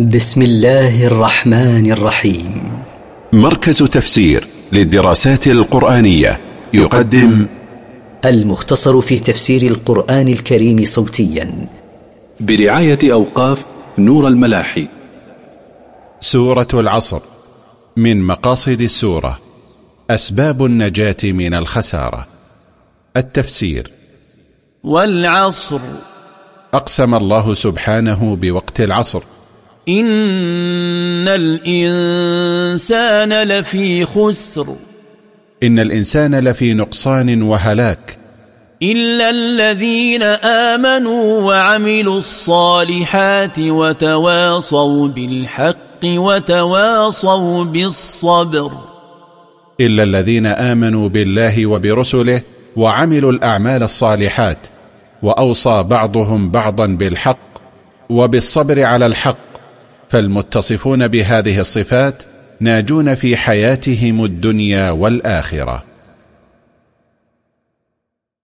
بسم الله الرحمن الرحيم. مركز تفسير للدراسات القرآنية يقدم المختصر في تفسير القرآن الكريم صوتيا. برعاية أوقاف نور الملاحي. سورة العصر من مقاصد السورة أسباب النجاة من الخسارة. التفسير. والعصر. أقسم الله سبحانه بوقت العصر. إن الإنسان لفي خسر. إن الإنسان لفي نقصان وهلاك. إلا الذين آمنوا وعملوا الصالحات وتواصوا بالحق وتواصوا بالصبر. إلا الذين آمنوا بالله وبرسله وعملوا الأعمال الصالحات وأوصى بعضهم بعضا بالحق وبالصبر على الحق فالمتصفون بهذه الصفات ناجون في حياتهم الدنيا والآخرة.